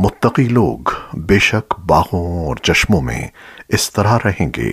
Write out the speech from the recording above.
متقی لوگ بے شک باغوں اور چشموں میں اس طرح رہیں گے۔